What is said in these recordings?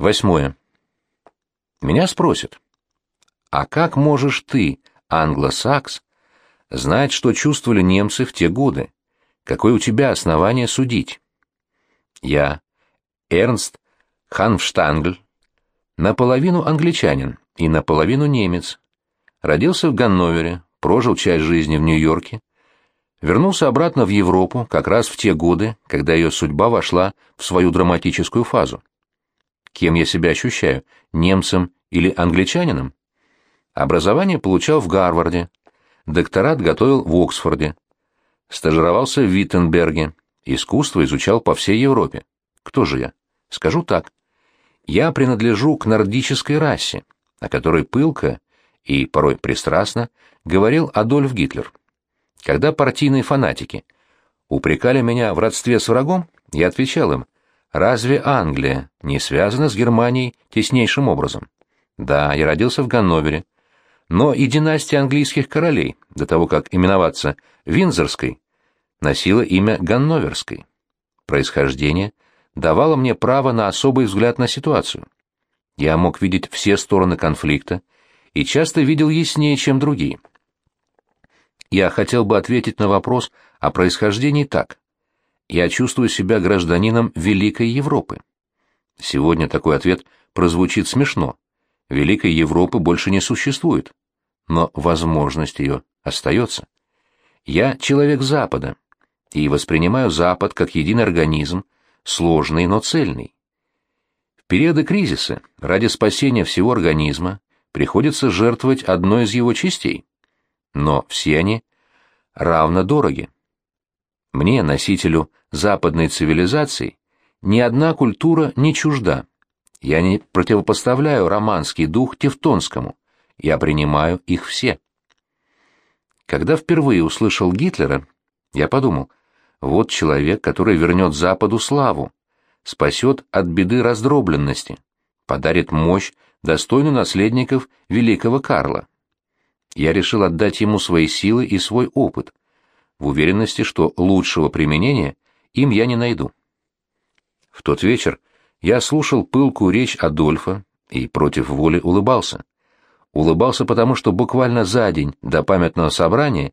Восьмое. Меня спросят, а как можешь ты, англосакс, знать, что чувствовали немцы в те годы? Какое у тебя основание судить? Я, Эрнст Ханфштангль, наполовину англичанин и наполовину немец, родился в Ганновере, прожил часть жизни в Нью-Йорке, вернулся обратно в Европу как раз в те годы, когда ее судьба вошла в свою драматическую фазу. Кем я себя ощущаю, немцем или англичанином? Образование получал в Гарварде, докторат готовил в Оксфорде, стажировался в Виттенберге, искусство изучал по всей Европе. Кто же я? Скажу так. Я принадлежу к нордической расе, о которой пылко и порой пристрастно говорил Адольф Гитлер. Когда партийные фанатики упрекали меня в родстве с врагом, я отвечал им, разве Англия не связана с Германией теснейшим образом? Да, я родился в Ганновере, но и династия английских королей, до того как именоваться Винзорской, носила имя Ганноверской. Происхождение давало мне право на особый взгляд на ситуацию. Я мог видеть все стороны конфликта и часто видел яснее, чем другие. Я хотел бы ответить на вопрос о происхождении так. Я чувствую себя гражданином Великой Европы. Сегодня такой ответ прозвучит смешно. Великой Европы больше не существует, но возможность ее остается. Я человек Запада и воспринимаю Запад как единый организм, сложный, но цельный. В периоды кризиса ради спасения всего организма приходится жертвовать одной из его частей, но все они равно дороги. Мне, носителю западной цивилизации, ни одна культура не чужда. Я не противопоставляю романский дух тевтонскому, я принимаю их все. Когда впервые услышал Гитлера, я подумал, вот человек, который вернет Западу славу, спасет от беды раздробленности, подарит мощь, достойную наследников великого Карла. Я решил отдать ему свои силы и свой опыт, в уверенности, что лучшего применения им я не найду. В тот вечер я слушал пылкую речь Адольфа и против воли улыбался. Улыбался потому, что буквально за день до памятного собрания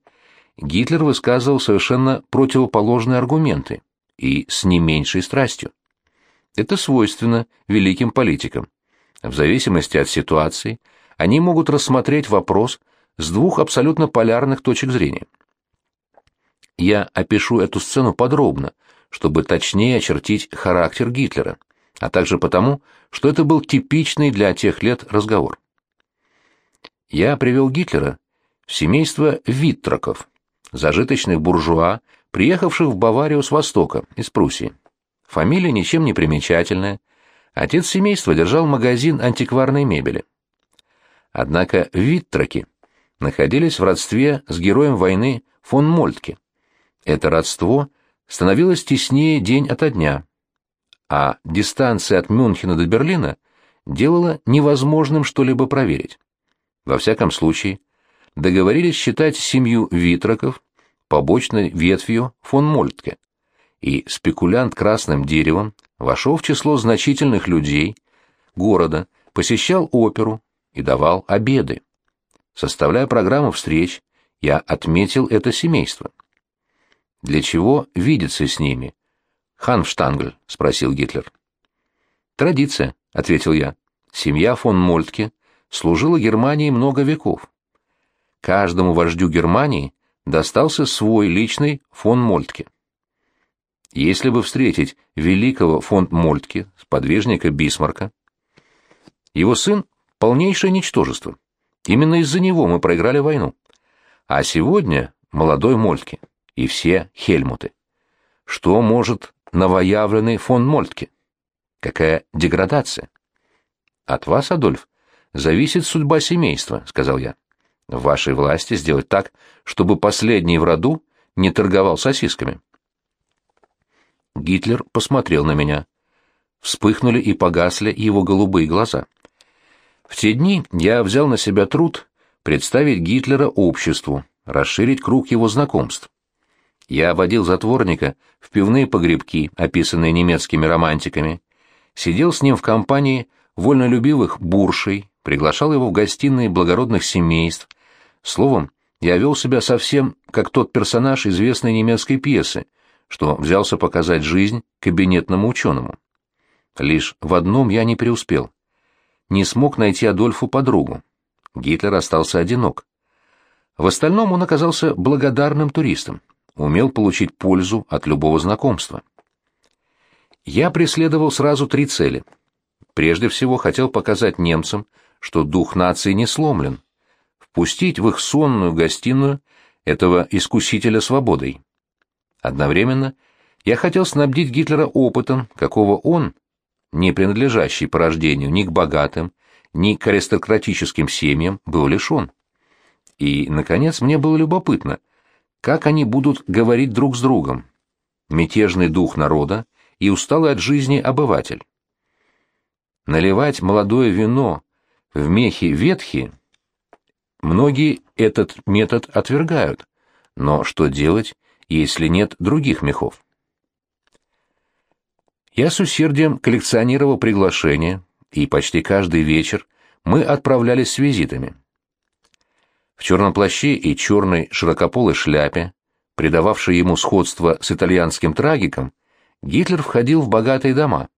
Гитлер высказывал совершенно противоположные аргументы и с не меньшей страстью. Это свойственно великим политикам. В зависимости от ситуации они могут рассмотреть вопрос с двух абсолютно полярных точек зрения. Я опишу эту сцену подробно, чтобы точнее очертить характер Гитлера, а также потому, что это был типичный для тех лет разговор. Я привел Гитлера в семейство Виттраков, зажиточных буржуа, приехавших в Баварию с Востока, из Пруссии. Фамилия ничем не примечательная. Отец семейства держал магазин антикварной мебели. Однако Виттраки находились в родстве с героем войны фон Мольтке. Это родство становилось теснее день ото дня, а дистанция от Мюнхена до Берлина делала невозможным что-либо проверить. Во всяком случае, договорились считать семью Витраков побочной ветвью фон Мольтке, и спекулянт красным деревом вошел в число значительных людей города, посещал оперу и давал обеды. Составляя программу встреч, я отметил это семейство. «Для чего видеться с ними?» «Ханфштангль», — спросил Гитлер. «Традиция», — ответил я. «Семья фон Мольтке служила Германии много веков. Каждому вождю Германии достался свой личный фон Мольтке. Если бы встретить великого фон Мольтке, сподвижника Бисмарка, его сын — полнейшее ничтожество. Именно из-за него мы проиграли войну. А сегодня молодой Мольтке и все Хельмуты. Что может новоявленный фон Мольтке? Какая деградация? От вас, Адольф, зависит судьба семейства, сказал я. В вашей власти сделать так, чтобы последний в роду не торговал сосисками. Гитлер посмотрел на меня. Вспыхнули и погасли его голубые глаза. В те дни я взял на себя труд представить Гитлера обществу, расширить круг его знакомств. Я водил затворника в пивные погребки, описанные немецкими романтиками, сидел с ним в компании вольнолюбивых буршей, приглашал его в гостиные благородных семейств. Словом, я вел себя совсем как тот персонаж известной немецкой пьесы, что взялся показать жизнь кабинетному ученому. Лишь в одном я не преуспел. Не смог найти Адольфу подругу. Гитлер остался одинок. В остальном он оказался благодарным туристом, умел получить пользу от любого знакомства. Я преследовал сразу три цели. Прежде всего хотел показать немцам, что дух нации не сломлен, впустить в их сонную гостиную этого искусителя свободой. Одновременно я хотел снабдить Гитлера опытом, какого он, не принадлежащий по рождению ни к богатым, ни к аристократическим семьям, был лишен. И, наконец, мне было любопытно, как они будут говорить друг с другом. Мятежный дух народа и усталый от жизни обыватель. Наливать молодое вино в мехи ветхие Многие этот метод отвергают, но что делать, если нет других мехов? Я с усердием коллекционировал приглашения, и почти каждый вечер мы отправлялись с визитами. В черном плаще и черной широкополой шляпе, придававшей ему сходство с итальянским трагиком, Гитлер входил в богатые дома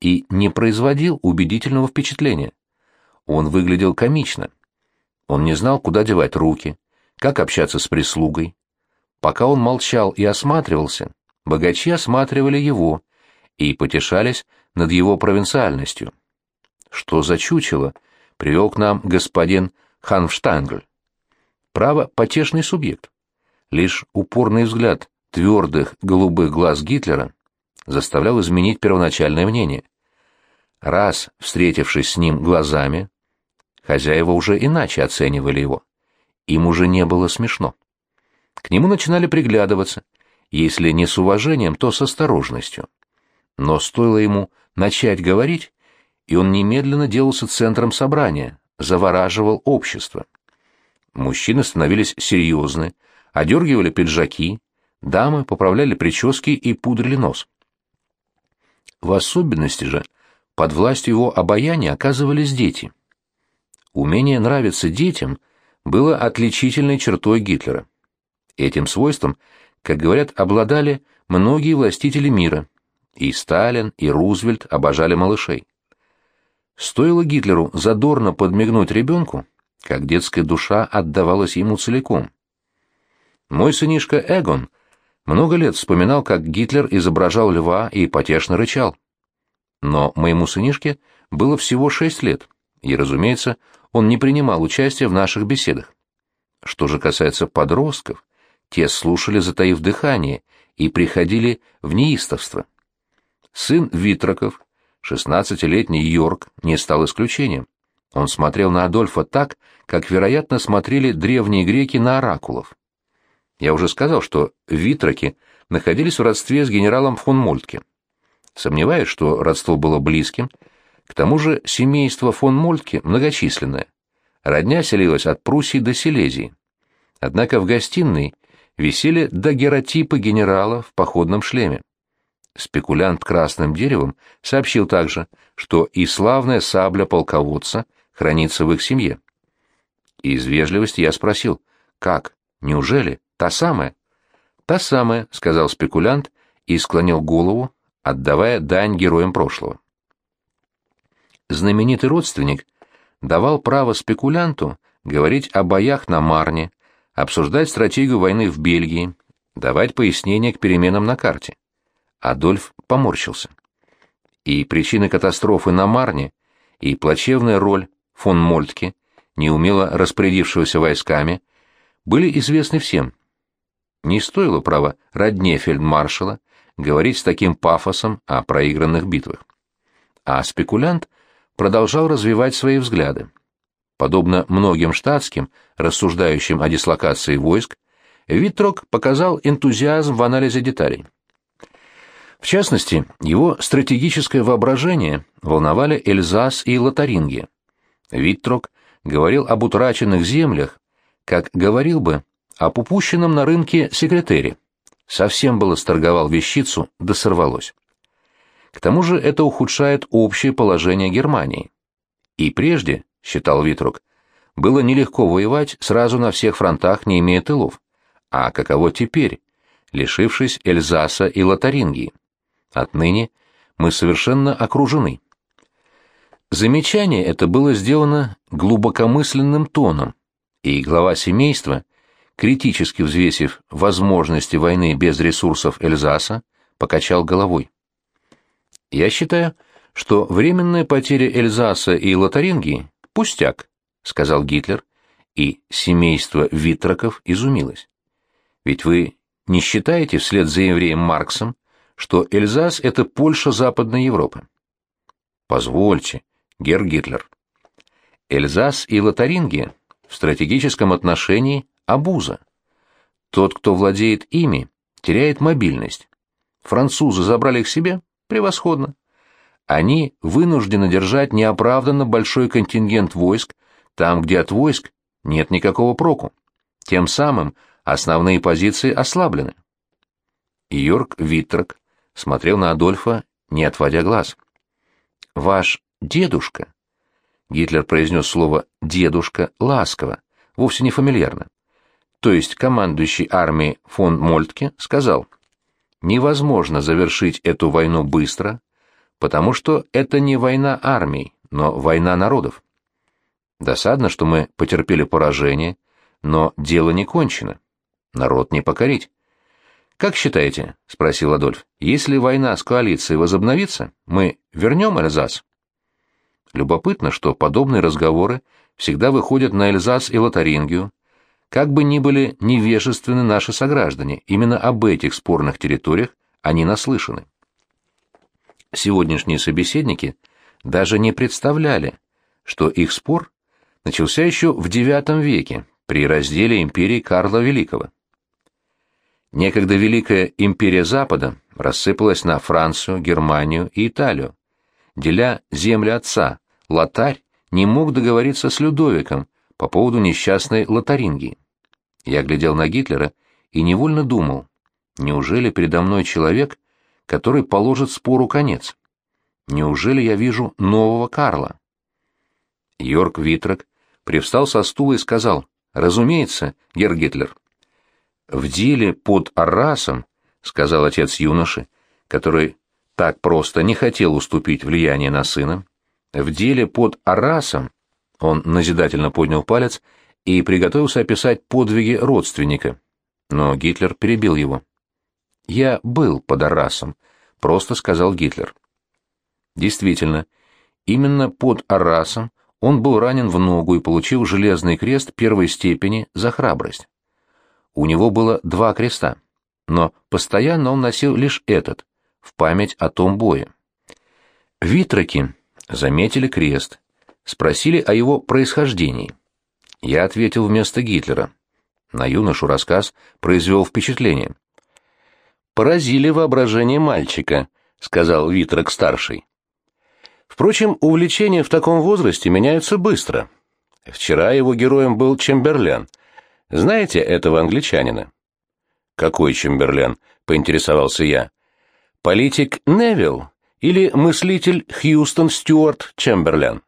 и не производил убедительного впечатления. Он выглядел комично. Он не знал, куда девать руки, как общаться с прислугой. Пока он молчал и осматривался, богачи осматривали его и потешались над его провинциальностью. Что за чучело привел к нам господин Ханфштангль? Право, потешный субъект. Лишь упорный взгляд твердых голубых глаз Гитлера заставлял изменить первоначальное мнение. Раз, встретившись с ним глазами, Хозяева уже иначе оценивали его. Им уже не было смешно. К нему начинали приглядываться, если не с уважением, то с осторожностью. Но стоило ему начать говорить, и он немедленно делался центром собрания, завораживал общество. Мужчины становились серьезны, одергивали пиджаки, дамы поправляли прически и пудрили нос. В особенности же под властью его обаяния оказывались дети. Умение нравиться детям было отличительной чертой Гитлера. Этим свойством, как говорят, обладали многие властители мира. И Сталин, и Рузвельт обожали малышей. Стоило Гитлеру задорно подмигнуть ребенку, как детская душа отдавалась ему целиком. Мой сынишка Эгон много лет вспоминал, как Гитлер изображал льва и потешно рычал. Но моему сынишке было всего шесть лет, и, разумеется, он не принимал участия в наших беседах. Что же касается подростков, те слушали, затаив дыхание, и приходили в неистовство. Сын Витроков, шестнадцатилетний Йорк, не стал исключением. Он смотрел на Адольфа так, как, вероятно, смотрели древние греки на оракулов. Я уже сказал, что Витроки находились в родстве с генералом фон Мольтке. Сомневаюсь, что родство было близким, к тому же семейство фон Мольтке многочисленное. Родня селилась от Пруссии до Силезии. Однако в гостиной висели дагеротипы генерала в походном шлеме. Спекулянт красным деревом сообщил также, что и славная сабля полководца хранится в их семье. Из вежливости я спросил, как, неужели, та самая? Та самая, сказал спекулянт и склонил голову, отдавая дань героям прошлого знаменитый родственник давал право спекулянту говорить о боях на Марне, обсуждать стратегию войны в Бельгии, давать пояснения к переменам на карте. Адольф поморщился. И причины катастрофы на Марне, и плачевная роль фон Мольтке, неумело распорядившегося войсками, были известны всем. Не стоило, право, родне фельдмаршала говорить с таким пафосом о проигранных битвах. А спекулянт продолжал развивать свои взгляды. Подобно многим штатским, рассуждающим о дислокации войск, Виттрок показал энтузиазм в анализе деталей. В частности, его стратегическое воображение волновали Эльзас и Лотарингия. Виттрок говорил об утраченных землях, как говорил бы об упущенном на рынке секретаре. Совсем было сторговал вещицу, да сорвалось. К тому же это ухудшает общее положение Германии. И прежде, считал Витрук, было нелегко воевать сразу на всех фронтах, не имея тылов. А каково теперь, лишившись Эльзаса и Лотарингии? Отныне мы совершенно окружены. Замечание это было сделано глубокомысленным тоном, и глава семейства, критически взвесив возможности войны без ресурсов Эльзаса, покачал головой. «Я считаю, что временная потеря Эльзаса и Лотарингии — пустяк», — сказал Гитлер, и семейство Витраков изумилось. «Ведь вы не считаете вслед за евреем Марксом, что Эльзас — это Польша Западной Европы?» «Позвольте, Герр Гитлер. Эльзас и Лотарингия в стратегическом отношении обуза. Тот, кто владеет ими, теряет мобильность. Французы забрали их себе? Превосходно. Они вынуждены держать неоправданно большой контингент войск там, где от войск нет никакого проку. Тем самым основные позиции ослаблены. Йорк Виттрок смотрел на Адольфа, не отводя глаз. «Ваш дедушка», — Гитлер произнес слово «дедушка» ласково, вовсе не фамильярно. То есть командующий армией фон Мольтке сказал, «Невозможно завершить эту войну быстро, потому что это не война армий, но война народов. Досадно, что мы потерпели поражение, но дело не кончено. Народ не покорить. «Как считаете?» — спросил Адольф. «Если война с коалицией возобновится, мы вернем Эльзас?» Любопытно, что подобные разговоры всегда выходят на Эльзас и Лотарингию. Как бы ни были невежественны наши сограждане, именно об этих спорных территориях они наслышаны. Сегодняшние собеседники даже не представляли, что их спор начался еще в IX веке при разделе империи Карла Великого. Некогда Великая империя Запада рассыпалась на Францию, Германию и Италию, деля земли отца, Лотарь не мог договориться с Людовиком по поводу несчастной Лотарингии. Я глядел на Гитлера и невольно думал, неужели передо мной человек, который положит спору конец? Неужели я вижу нового Карла? Йорк Витрок привстал со стула и сказал, «Разумеется, Герр Гитлер». «В деле под Аррасом», — сказал отец юноши, который так просто не хотел уступить влияние на сына, в деле под Арасом он назидательно поднял палец и приготовился описать подвиги родственника, но Гитлер перебил его. «Я был под Арасом», — просто сказал Гитлер. Действительно, именно под Арасом он был ранен в ногу и получил железный крест первой степени за храбрость. У него было два креста, но постоянно он носил лишь этот, в память о том бое. Витраки заметили крест, спросили о его происхождении. Я ответил вместо Гитлера. На юношу рассказ произвел впечатление. «Поразили воображение мальчика», — сказал Витрак-старший. Впрочем, увлечения в таком возрасте меняются быстро. Вчера его героем был Чемберлен. Знаете этого англичанина? «Какой Чемберлен?» — поинтересовался я. «Политик Невилл или мыслитель Хьюстон Стюарт Чемберлен?»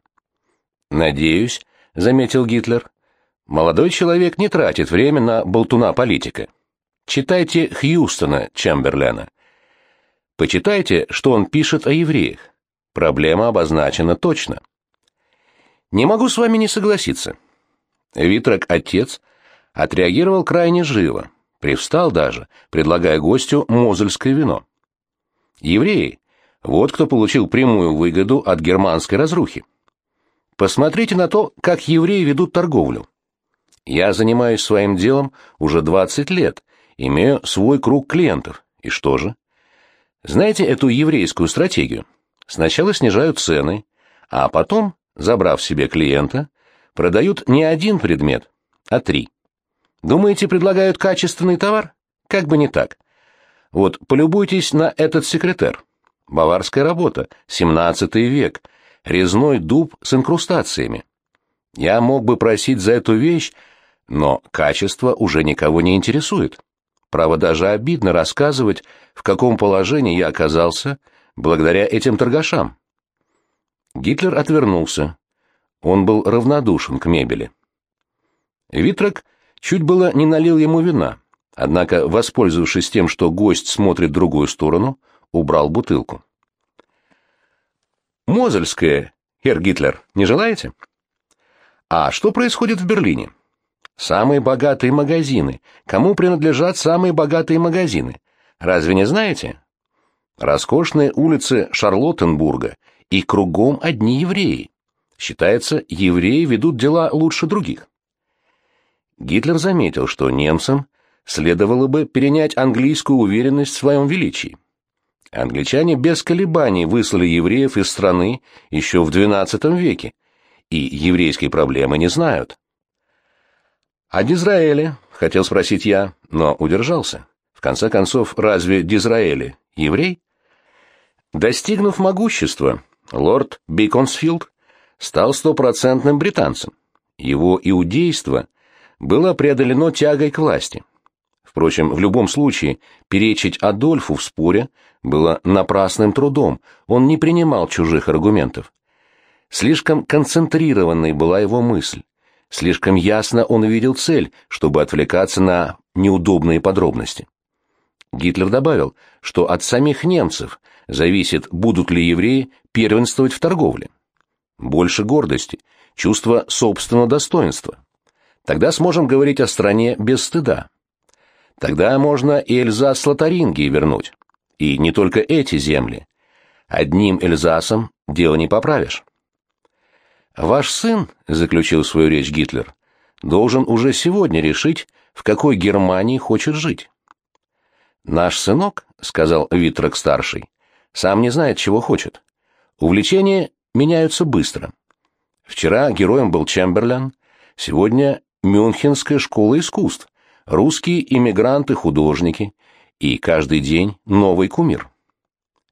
«Надеюсь», — заметил Гитлер, — «молодой человек не тратит время на болтуна политика. Читайте Хьюстона Чемберлена. Почитайте, что он пишет о евреях. Проблема обозначена точно». «Не могу с вами не согласиться». Витрак, отец, отреагировал крайне живо, привстал даже, предлагая гостю мозельское вино. Евреи вот кто получил прямую выгоду от германской разрухи. Посмотрите на то, как евреи ведут торговлю. Я занимаюсь своим делом уже 20 лет, имею свой круг клиентов. И что же? Знаете эту еврейскую стратегию? Сначала снижают цены, а потом, забрав себе клиента, продают не один предмет, а три. Думаете, предлагают качественный товар? Как бы не так. Вот полюбуйтесь на этот секретер. Баварская работа, 17 век, резной дуб с инкрустациями. Я мог бы просить за эту вещь, но качество уже никого не интересует. Право даже обидно рассказывать, в каком положении я оказался, благодаря этим торгашам. Гитлер отвернулся. Он был равнодушен к мебели. Витрак чуть было не налил ему вина, однако, воспользовавшись тем, что гость смотрит в другую сторону, убрал бутылку. «Мозельское, Хер Гитлер, не желаете?» «А что происходит в Берлине?» «Самые богатые магазины. Кому принадлежат самые богатые магазины? Разве не знаете?» «Роскошные улицы Шарлоттенбурга, и кругом одни евреи. Считается, евреи ведут дела лучше других». Гитлер заметил, что немцам следовало бы перенять английскую уверенность в своем величии. Англичане без колебаний выслали евреев из страны еще в XII веке, и еврейской проблемы не знают. «А Дизраэле?» — хотел спросить я, но удержался. В конце концов, разве Дизраэли еврей? Достигнув могущества, лорд Биконсфилд стал стопроцентным британцем. Его иудейство было преодолено тягой к власти. Впрочем, в любом случае, перечить Адольфу в споре было напрасным трудом, он не принимал чужих аргументов. Слишком концентрированной была его мысль, слишком ясно он видел цель, чтобы отвлекаться на неудобные подробности. Гитлер добавил, что от самих немцев зависит, будут ли евреи первенствовать в торговле. Больше гордости, чувство собственного достоинства. Тогда сможем говорить о стране без стыда. Тогда можно и Эльзас-Лотарингии вернуть. И не только эти земли. Одним Эльзасом дело не поправишь. «Ваш сын», — заключил свою речь Гитлер, — «должен уже сегодня решить, в какой Германии хочет жить». «Наш сынок», — сказал Витрок-старший, — «сам не знает, чего хочет. Увлечения меняются быстро. Вчера героем был Чемберлен, сегодня Мюнхенская школа искусств русские иммигранты-художники, и каждый день новый кумир.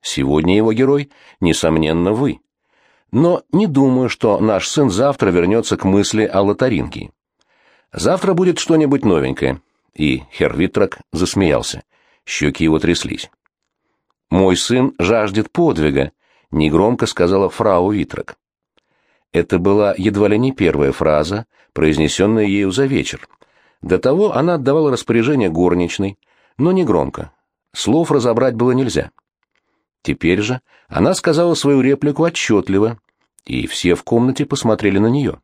Сегодня его герой, несомненно, вы. Но не думаю, что наш сын завтра вернется к мысли о лотаринке. Завтра будет что-нибудь новенькое. И Хервитрак засмеялся. Щеки его тряслись. «Мой сын жаждет подвига», — негромко сказала фрау Витрак. Это была едва ли не первая фраза, произнесенная ею за вечер, до того она отдавала распоряжение горничной, но не громко. Слов разобрать было нельзя. Теперь же она сказала свою реплику отчетливо, и все в комнате посмотрели на нее.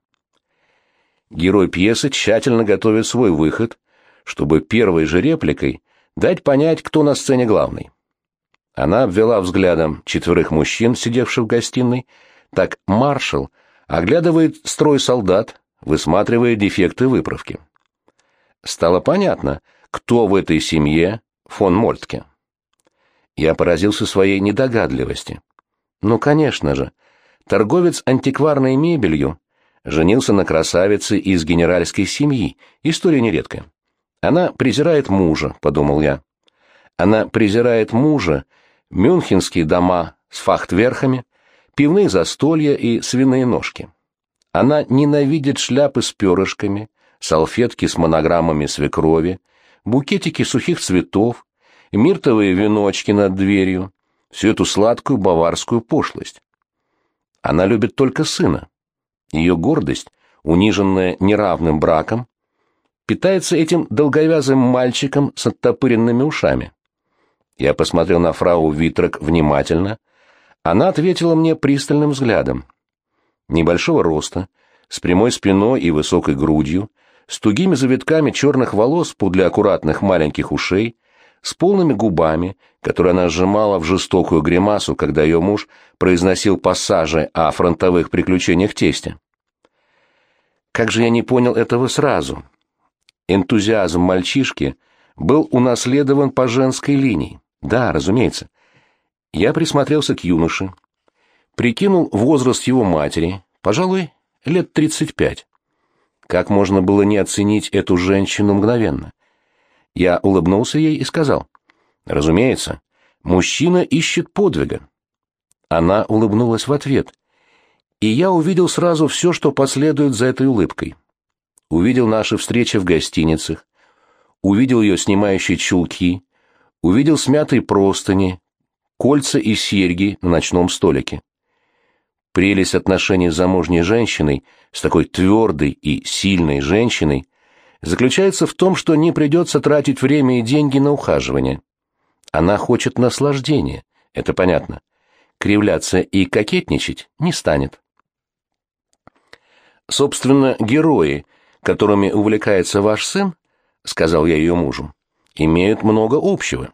Герой пьесы тщательно готовит свой выход, чтобы первой же репликой дать понять, кто на сцене главный. Она обвела взглядом четверых мужчин, сидевших в гостиной, так маршал оглядывает строй солдат, высматривая дефекты выправки стало понятно, кто в этой семье фон Мольтке. Я поразился своей недогадливости. Ну, конечно же, торговец антикварной мебелью женился на красавице из генеральской семьи, история нередкая. Она презирает мужа, подумал я. Она презирает мужа, мюнхенские дома с фахтверхами, пивные застолья и свиные ножки. Она ненавидит шляпы с перышками, салфетки с монограммами свекрови, букетики сухих цветов, миртовые веночки над дверью, всю эту сладкую баварскую пошлость. Она любит только сына. Ее гордость, униженная неравным браком, питается этим долговязым мальчиком с оттопыренными ушами. Я посмотрел на фрау Витрок внимательно. Она ответила мне пристальным взглядом. Небольшого роста, с прямой спиной и высокой грудью, с тугими завитками черных волос подле аккуратных маленьких ушей, с полными губами, которые она сжимала в жестокую гримасу, когда ее муж произносил пассажи о фронтовых приключениях тестя. Как же я не понял этого сразу? Энтузиазм мальчишки был унаследован по женской линии. Да, разумеется. Я присмотрелся к юноше, прикинул возраст его матери, пожалуй, лет тридцать пять. Как можно было не оценить эту женщину мгновенно? Я улыбнулся ей и сказал, «Разумеется, мужчина ищет подвига». Она улыбнулась в ответ, и я увидел сразу все, что последует за этой улыбкой. Увидел наши встречи в гостиницах, увидел ее снимающие чулки, увидел смятые простыни, кольца и серьги на ночном столике. Прелесть отношений с замужней женщиной, с такой твердой и сильной женщиной, заключается в том, что не придется тратить время и деньги на ухаживание. Она хочет наслаждения, это понятно. Кривляться и кокетничать не станет. Собственно, герои, которыми увлекается ваш сын, сказал я ее мужу, имеют много общего.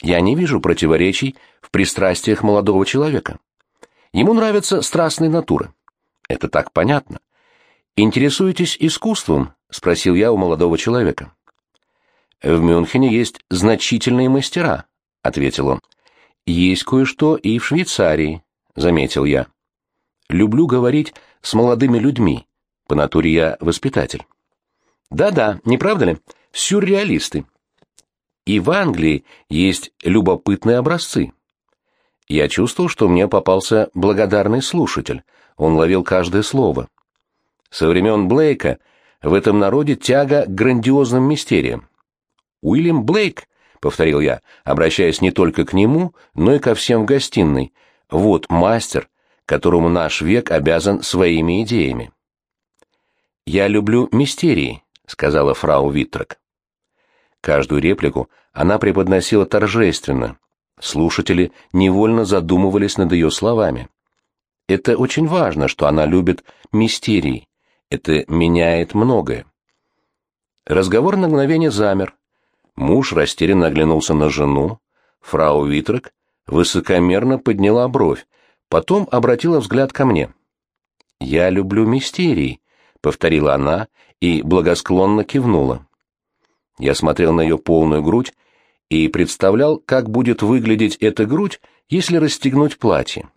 Я не вижу противоречий в пристрастиях молодого человека. Ему нравятся страстные натуры. Это так понятно. Интересуетесь искусством? спросил я у молодого человека. В Мюнхене есть значительные мастера, ответил он. Есть кое-что и в Швейцарии, заметил я. Люблю говорить с молодыми людьми. По натуре я воспитатель. Да-да, не правда ли? Сюрреалисты. И в Англии есть любопытные образцы. Я чувствовал, что мне попался благодарный слушатель. Он ловил каждое слово. Со времен Блейка в этом народе тяга к грандиозным мистериям. «Уильям Блейк», — повторил я, обращаясь не только к нему, но и ко всем в гостиной, — «вот мастер, которому наш век обязан своими идеями». «Я люблю мистерии», — сказала фрау Виттрак. Каждую реплику она преподносила торжественно. Слушатели невольно задумывались над ее словами. Это очень важно, что она любит мистерии. Это меняет многое. Разговор на мгновение замер. Муж растерянно оглянулся на жену. Фрау Витрак высокомерно подняла бровь, потом обратила взгляд ко мне. «Я люблю мистерии», — повторила она и благосклонно кивнула. Я смотрел на ее полную грудь и представлял, как будет выглядеть эта грудь, если расстегнуть платье.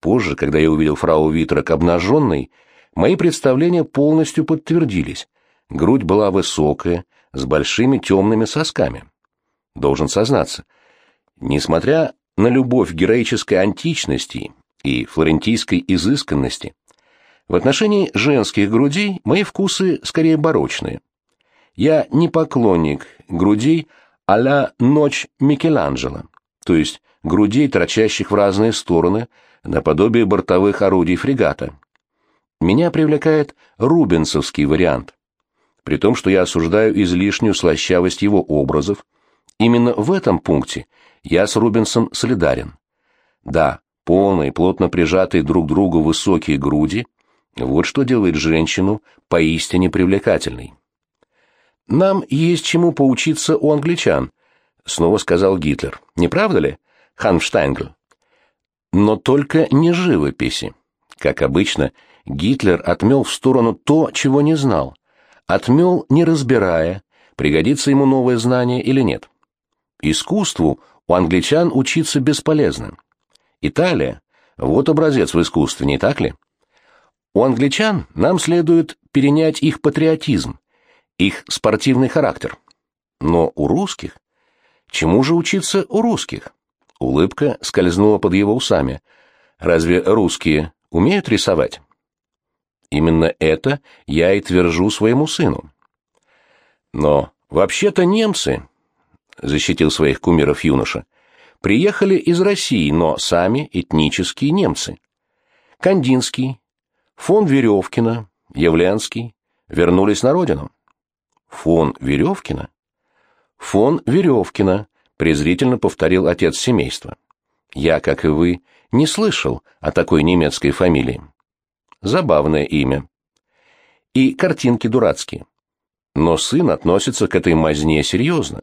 Позже, когда я увидел фрау Витрак обнаженной, мои представления полностью подтвердились. Грудь была высокая, с большими темными сосками. Должен сознаться, несмотря на любовь героической античности и флорентийской изысканности, в отношении женских грудей мои вкусы скорее барочные. Я не поклонник грудей а-ля «Ночь Микеланджело», то есть грудей, торчащих в разные стороны, наподобие бортовых орудий фрегата. Меня привлекает рубенсовский вариант. При том, что я осуждаю излишнюю слащавость его образов, именно в этом пункте я с Рубенсом солидарен. Да, полные, плотно прижатые друг к другу высокие груди – вот что делает женщину поистине привлекательной. «Нам есть чему поучиться у англичан», — снова сказал Гитлер. «Не правда ли, Ханштайнгл?» Но только не живописи. Как обычно, Гитлер отмел в сторону то, чего не знал. Отмел, не разбирая, пригодится ему новое знание или нет. Искусству у англичан учиться бесполезно. Италия — вот образец в искусстве, не так ли? У англичан нам следует перенять их патриотизм, их спортивный характер. Но у русских? Чему же учиться у русских? Улыбка скользнула под его усами. Разве русские умеют рисовать? Именно это я и твержу своему сыну. Но вообще-то немцы, защитил своих кумиров юноша, приехали из России, но сами этнические немцы. Кандинский, фон Веревкина, Явленский вернулись на родину. Фон Веревкина? Фон Веревкина, презрительно повторил отец семейства. Я, как и вы, не слышал о такой немецкой фамилии. Забавное имя. И картинки дурацкие. Но сын относится к этой мазне серьезно.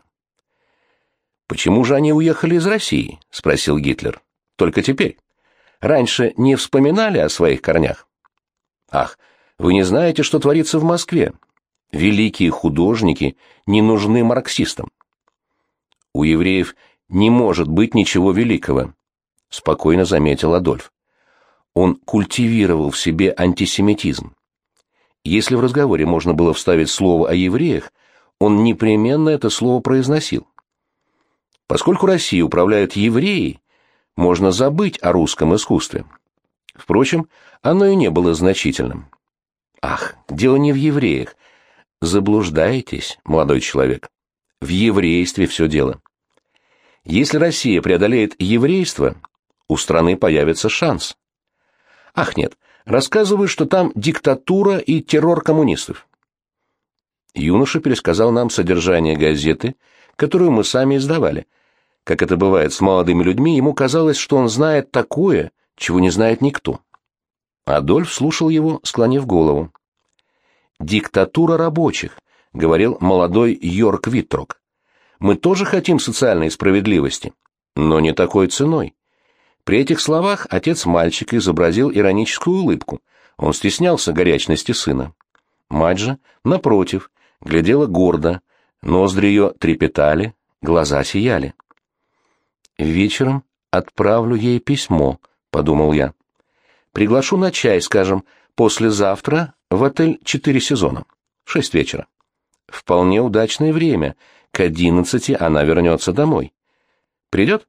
«Почему же они уехали из России?» — спросил Гитлер. «Только теперь. Раньше не вспоминали о своих корнях?» «Ах, вы не знаете, что творится в Москве. Великие художники не нужны марксистам. У евреев не может быть ничего великого, спокойно заметил Адольф. Он культивировал в себе антисемитизм. Если в разговоре можно было вставить слово о евреях, он непременно это слово произносил. Поскольку Россией управляют евреи, можно забыть о русском искусстве. Впрочем, оно и не было значительным. Ах, дело не в евреях, Заблуждаетесь, молодой человек. В еврействе все дело. Если Россия преодолеет еврейство, у страны появится шанс. Ах нет, рассказывают, что там диктатура и террор коммунистов. Юноша пересказал нам содержание газеты, которую мы сами издавали. Как это бывает с молодыми людьми, ему казалось, что он знает такое, чего не знает никто. Адольф слушал его, склонив голову. «Диктатура рабочих», — говорил молодой Йорк Виттрок. «Мы тоже хотим социальной справедливости, но не такой ценой». При этих словах отец мальчика изобразил ироническую улыбку. Он стеснялся горячности сына. Мать же, напротив, глядела гордо, ноздри ее трепетали, глаза сияли. «Вечером отправлю ей письмо», — подумал я. «Приглашу на чай, скажем, послезавтра в отель «Четыре сезона». Шесть вечера. Вполне удачное время. К одиннадцати она вернется домой. Придет?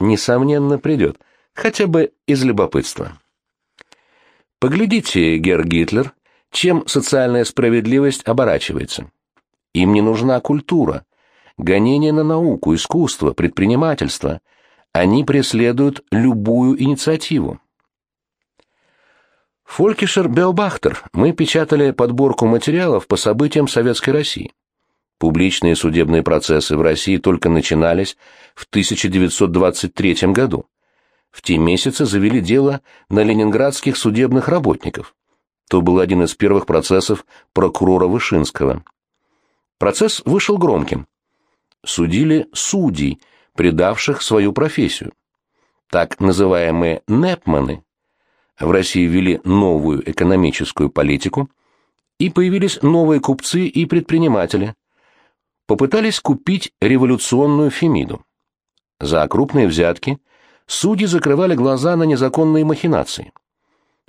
Несомненно, придет. Хотя бы из любопытства. Поглядите, Герр Гитлер, чем социальная справедливость оборачивается. Им не нужна культура, гонение на науку, искусство, предпринимательство. Они преследуют любую инициативу. Фолькишер Беобахтер мы печатали подборку материалов по событиям Советской России. Публичные судебные процессы в России только начинались в 1923 году. В те месяцы завели дело на ленинградских судебных работников. То был один из первых процессов прокурора Вышинского. Процесс вышел громким. Судили судей, предавших свою профессию. Так называемые «непманы» в России ввели новую экономическую политику, и появились новые купцы и предприниматели. Попытались купить революционную Фемиду. За крупные взятки судьи закрывали глаза на незаконные махинации.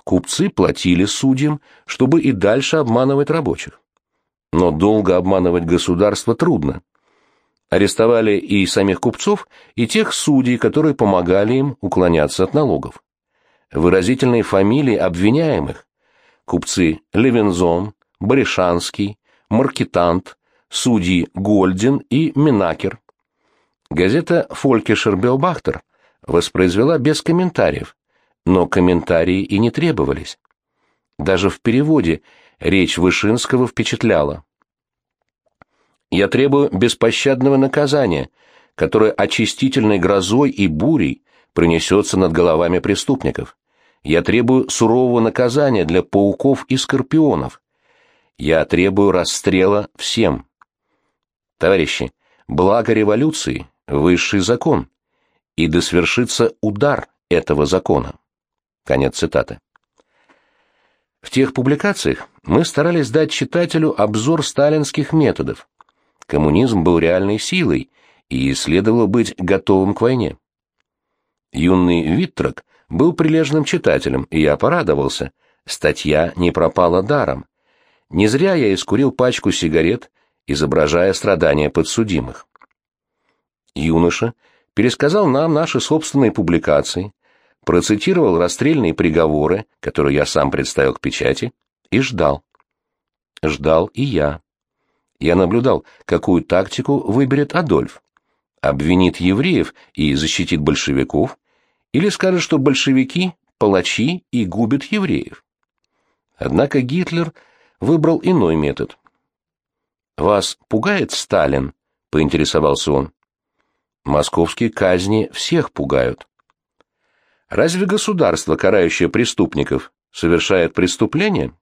Купцы платили судьям, чтобы и дальше обманывать рабочих. Но долго обманывать государство трудно. Арестовали и самих купцов, и тех судей, которые помогали им уклоняться от налогов выразительные фамилии обвиняемых. Купцы Левензон, Баришанский, Маркетант, судьи Гольдин и Минакер. Газета «Фолькешер Беобахтер» воспроизвела без комментариев, но комментарии и не требовались. Даже в переводе речь Вышинского впечатляла. «Я требую беспощадного наказания, которое очистительной грозой и бурей принесется над головами преступников. Я требую сурового наказания для пауков и скорпионов. Я требую расстрела всем. Товарищи, благо революции – высший закон, и да свершится удар этого закона. Конец цитаты. В тех публикациях мы старались дать читателю обзор сталинских методов. Коммунизм был реальной силой и следовало быть готовым к войне. Юный Виттрок был прилежным читателем, и я порадовался. Статья не пропала даром. Не зря я искурил пачку сигарет, изображая страдания подсудимых. Юноша пересказал нам наши собственные публикации, процитировал расстрельные приговоры, которые я сам представил к печати, и ждал. Ждал и я. Я наблюдал, какую тактику выберет Адольф. Обвинит евреев и защитит большевиков, или скажет, что большевики – палачи и губят евреев. Однако Гитлер выбрал иной метод. «Вас пугает Сталин?» – поинтересовался он. «Московские казни всех пугают». «Разве государство, карающее преступников, совершает преступление?»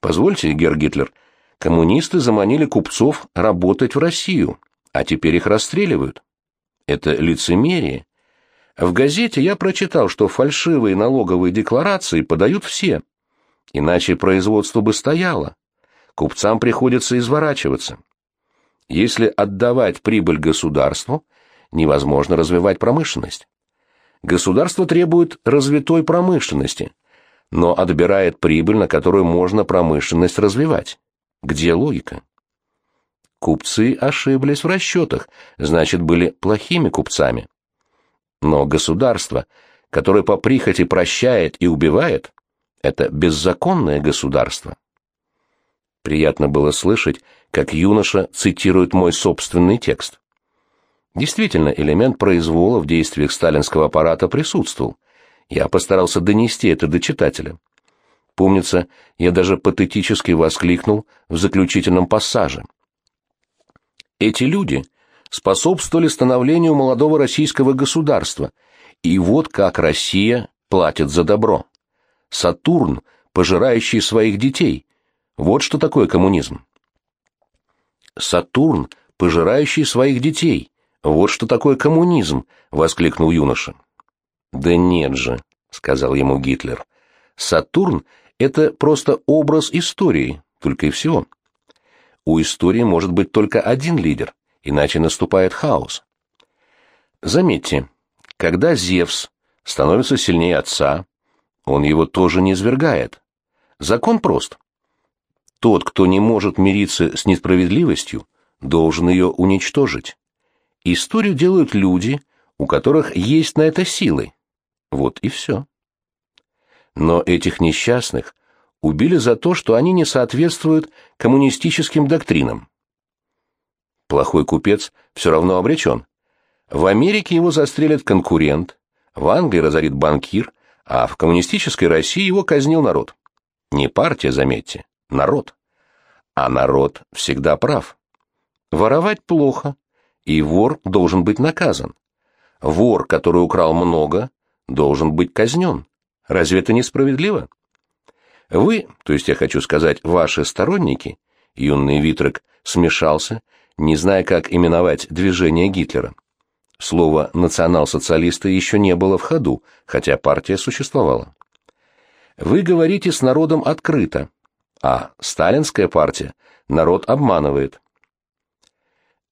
«Позвольте, Герр Гитлер, коммунисты заманили купцов работать в Россию, а теперь их расстреливают. Это лицемерие, в газете я прочитал, что фальшивые налоговые декларации подают все. Иначе производство бы стояло. Купцам приходится изворачиваться. Если отдавать прибыль государству, невозможно развивать промышленность. Государство требует развитой промышленности, но отбирает прибыль, на которую можно промышленность развивать. Где логика? Купцы ошиблись в расчетах, значит, были плохими купцами. Но государство, которое по прихоти прощает и убивает, это беззаконное государство. Приятно было слышать, как юноша цитирует мой собственный текст. Действительно, элемент произвола в действиях сталинского аппарата присутствовал. Я постарался донести это до читателя. Помнится, я даже патетически воскликнул в заключительном пассаже. Эти люди способствовали становлению молодого российского государства, и вот как Россия платит за добро. Сатурн, пожирающий своих детей. Вот что такое коммунизм. Сатурн, пожирающий своих детей. Вот что такое коммунизм, воскликнул юноша. Да нет же, сказал ему Гитлер. Сатурн это просто образ истории, только и всего. У истории может быть только один лидер, иначе наступает хаос. Заметьте, когда Зевс становится сильнее отца, он его тоже не свергает. Закон прост. Тот, кто не может мириться с несправедливостью, должен ее уничтожить. Историю делают люди, у которых есть на это силы. Вот и все. Но этих несчастных убили за то, что они не соответствуют коммунистическим доктринам. Плохой купец все равно обречен. В Америке его застрелит конкурент, в Англии разорит банкир, а в коммунистической России его казнил народ. Не партия, заметьте, народ. А народ всегда прав. Воровать плохо, и вор должен быть наказан. Вор, который украл много, должен быть казнен. Разве это несправедливо? Вы, то есть я хочу сказать, ваши сторонники, юный Витрок смешался, не зная, как именовать движение Гитлера. Слово «национал-социалисты» еще не было в ходу, хотя партия существовала. Вы говорите с народом открыто, а сталинская партия народ обманывает.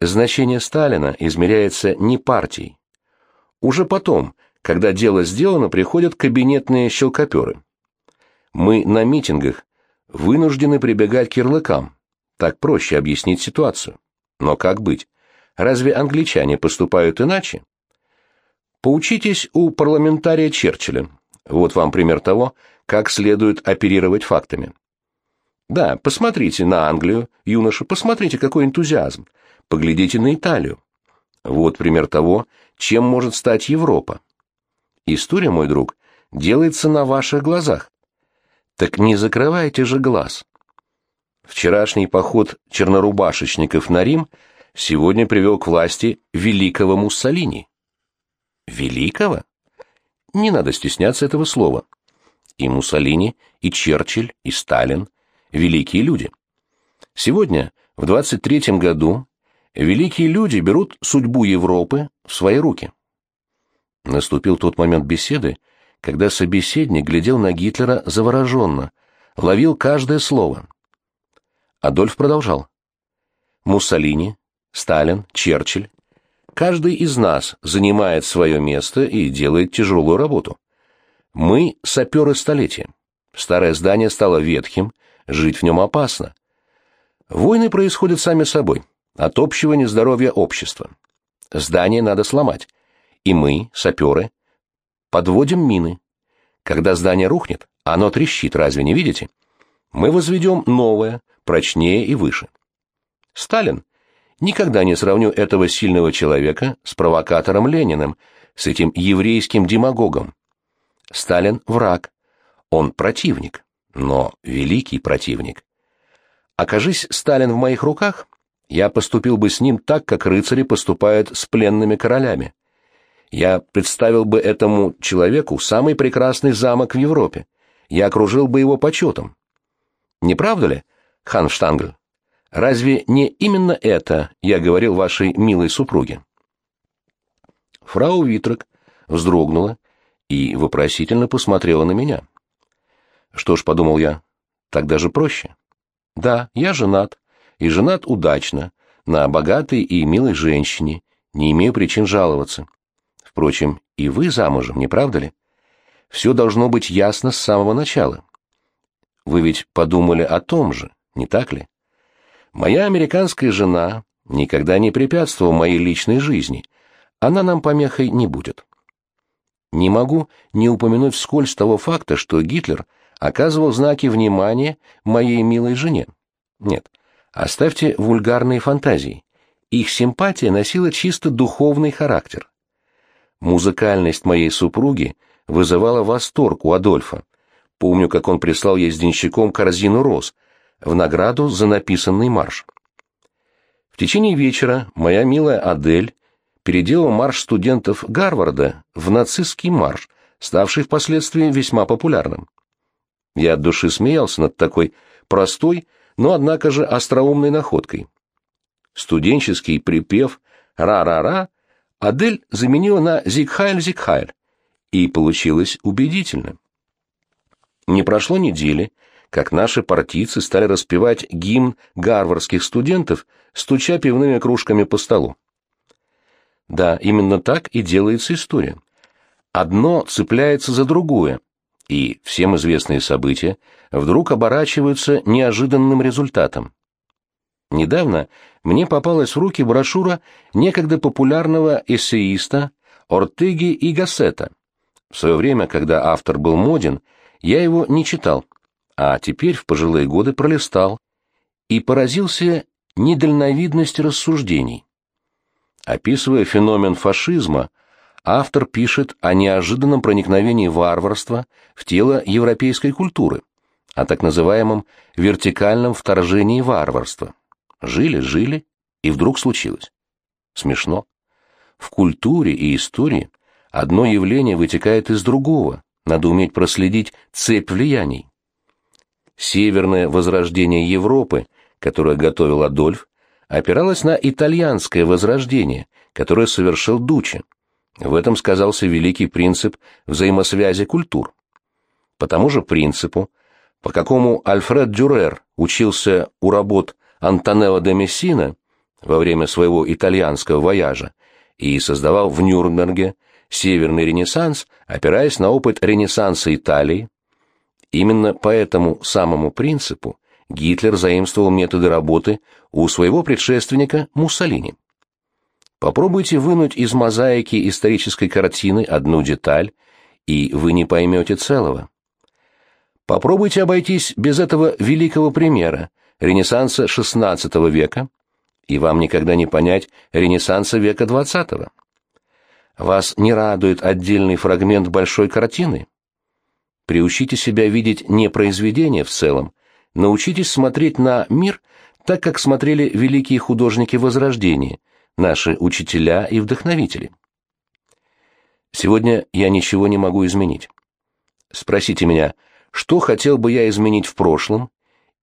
Значение Сталина измеряется не партией. Уже потом, когда дело сделано, приходят кабинетные щелкоперы. Мы на митингах вынуждены прибегать к ярлыкам. Так проще объяснить ситуацию. Но как быть? Разве англичане поступают иначе? Поучитесь у парламентария Черчилля. Вот вам пример того, как следует оперировать фактами. Да, посмотрите на Англию, юноша, посмотрите, какой энтузиазм. Поглядите на Италию. Вот пример того, чем может стать Европа. История, мой друг, делается на ваших глазах. Так не закрывайте же глаз. Вчерашний поход чернорубашечников на Рим сегодня привел к власти великого Муссолини. Великого? Не надо стесняться этого слова. И Муссолини, и Черчилль, и Сталин – великие люди. Сегодня, в 23-м году, великие люди берут судьбу Европы в свои руки. Наступил тот момент беседы, когда собеседник глядел на Гитлера завороженно, ловил каждое слово. Адольф продолжал. Муссолини, Сталин, Черчилль. Каждый из нас занимает свое место и делает тяжелую работу. Мы — саперы столетия. Старое здание стало ветхим, жить в нем опасно. Войны происходят сами собой, от общего нездоровья общества. Здание надо сломать, и мы, саперы, подводим мины. Когда здание рухнет, оно трещит, разве не видите? Мы возведем новое, прочнее и выше. Сталин. Никогда не сравню этого сильного человека с провокатором Лениным, с этим еврейским демагогом. Сталин – враг. Он противник, но великий противник. Окажись Сталин в моих руках, я поступил бы с ним так, как рыцари поступают с пленными королями я представил бы этому человеку самый прекрасный замок в Европе. Я окружил бы его почетом. Не правда ли, хан Штангль? Разве не именно это я говорил вашей милой супруге? Фрау Витрок вздрогнула и вопросительно посмотрела на меня. Что ж, подумал я, так даже проще. Да, я женат, и женат удачно, на богатой и милой женщине, не имею причин жаловаться. Впрочем, и вы замужем, не правда ли? Все должно быть ясно с самого начала. Вы ведь подумали о том же, не так ли? Моя американская жена никогда не препятствовала моей личной жизни. Она нам помехой не будет. Не могу не упомянуть вскользь того факта, что Гитлер оказывал знаки внимания моей милой жене. Нет, оставьте вульгарные фантазии. их симпатия носила чисто духовный характер. Музыкальность моей супруги вызывала восторг у Адольфа. Помню, как он прислал ей с денщиком корзину роз в награду за написанный марш. В течение вечера моя милая Адель переделала марш студентов Гарварда в нацистский марш, ставший впоследствии весьма популярным. Я от души смеялся над такой простой, но однако же остроумной находкой. Студенческий припев «Ра-ра-ра» Адель заменила на «Зигхайль-Зигхайль», и получилось убедительно. Не прошло недели, как наши партийцы стали распевать гимн гарвардских студентов, стуча пивными кружками по столу. Да, именно так и делается история. Одно цепляется за другое, и всем известные события вдруг оборачиваются неожиданным результатом. Недавно мне попалась в руки брошюра некогда популярного эссеиста Ортеги и Гассета. В свое время, когда автор был моден, я его не читал, а теперь в пожилые годы пролистал и поразился недальновидности рассуждений. Описывая феномен фашизма, автор пишет о неожиданном проникновении варварства в тело европейской культуры, о так называемом вертикальном вторжении варварства. Жили, жили, и вдруг случилось. Смешно. В культуре и истории одно явление вытекает из другого, надо уметь проследить цепь влияний. Северное возрождение Европы, которое готовил Адольф, опиралось на итальянское возрождение, которое совершил Дуччи. В этом сказался великий принцип взаимосвязи культур. По тому же принципу, по какому Альфред Дюрер учился у работ Антонелло де Мессина во время своего итальянского вояжа и создавал в Нюрнберге Северный Ренессанс, опираясь на опыт Ренессанса Италии. Именно по этому самому принципу Гитлер заимствовал методы работы у своего предшественника Муссолини. Попробуйте вынуть из мозаики исторической картины одну деталь, и вы не поймете целого. Попробуйте обойтись без этого великого примера, Ренессанса XVI века, и вам никогда не понять Ренессанса века XX. Вас не радует отдельный фрагмент большой картины? Приучите себя видеть не произведение в целом, научитесь смотреть на мир так, как смотрели великие художники Возрождения, наши учителя и вдохновители. Сегодня я ничего не могу изменить. Спросите меня, что хотел бы я изменить в прошлом,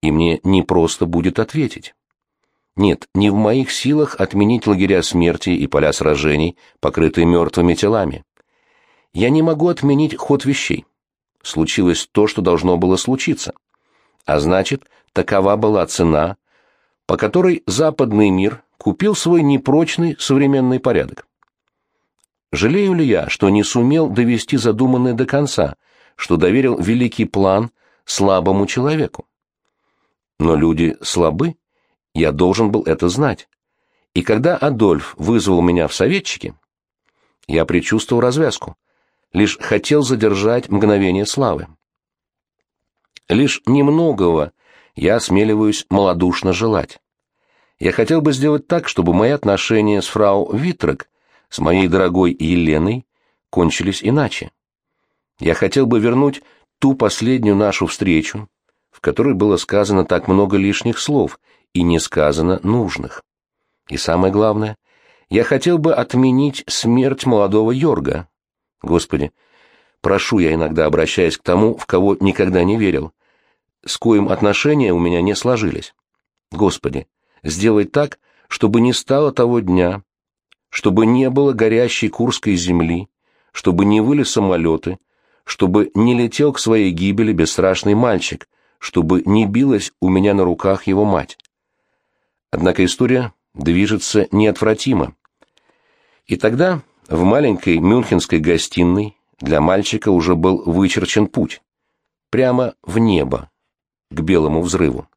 и мне не просто будет ответить. Нет, не в моих силах отменить лагеря смерти и поля сражений, покрытые мертвыми телами. Я не могу отменить ход вещей. Случилось то, что должно было случиться. А значит, такова была цена, по которой западный мир купил свой непрочный современный порядок. Жалею ли я, что не сумел довести задуманное до конца, что доверил великий план слабому человеку? Но люди слабы, я должен был это знать. И когда Адольф вызвал меня в советчики, я предчувствовал развязку, лишь хотел задержать мгновение славы. Лишь немногого я осмеливаюсь малодушно желать. Я хотел бы сделать так, чтобы мои отношения с фрау Витрок, с моей дорогой Еленой, кончились иначе. Я хотел бы вернуть ту последнюю нашу встречу, в которой было сказано так много лишних слов и не сказано нужных. И самое главное, я хотел бы отменить смерть молодого Йорга. Господи, прошу я иногда, обращаясь к тому, в кого никогда не верил, с коим отношения у меня не сложились. Господи, сделай так, чтобы не стало того дня, чтобы не было горящей Курской земли, чтобы не выли самолеты, чтобы не летел к своей гибели бесстрашный мальчик, чтобы не билась у меня на руках его мать. Однако история движется неотвратимо. И тогда в маленькой мюнхенской гостиной для мальчика уже был вычерчен путь. Прямо в небо, к белому взрыву.